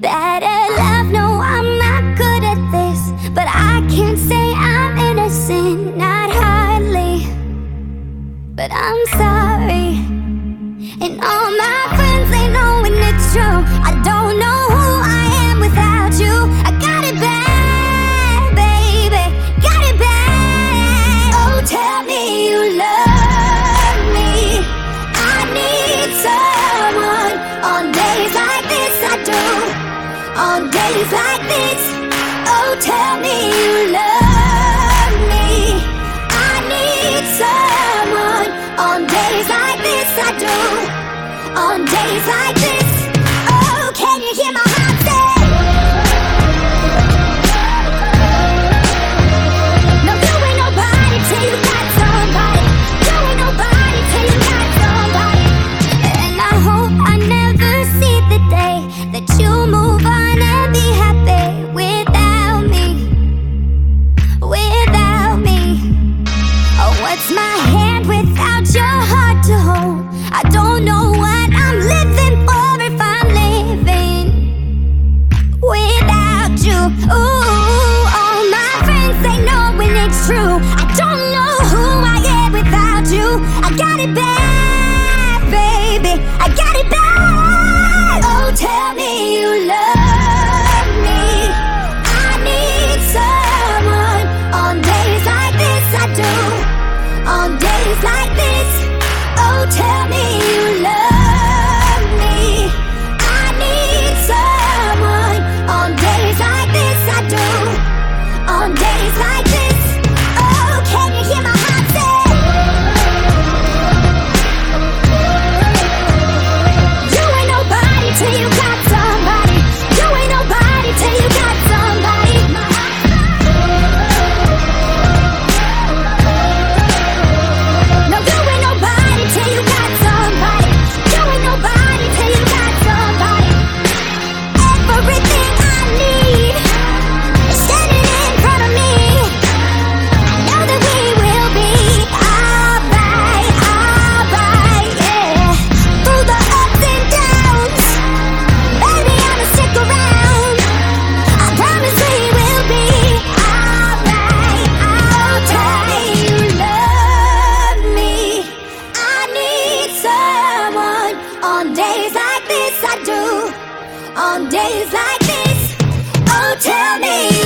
Better love, no, I'm not good at this. But I can't say I'm innocent, not hardly. But I'm sorry, and all my days like this. Oh, tell me you love me. I need someone on days like this. I do. On days like this. days like this I do. On days like this, oh tell me.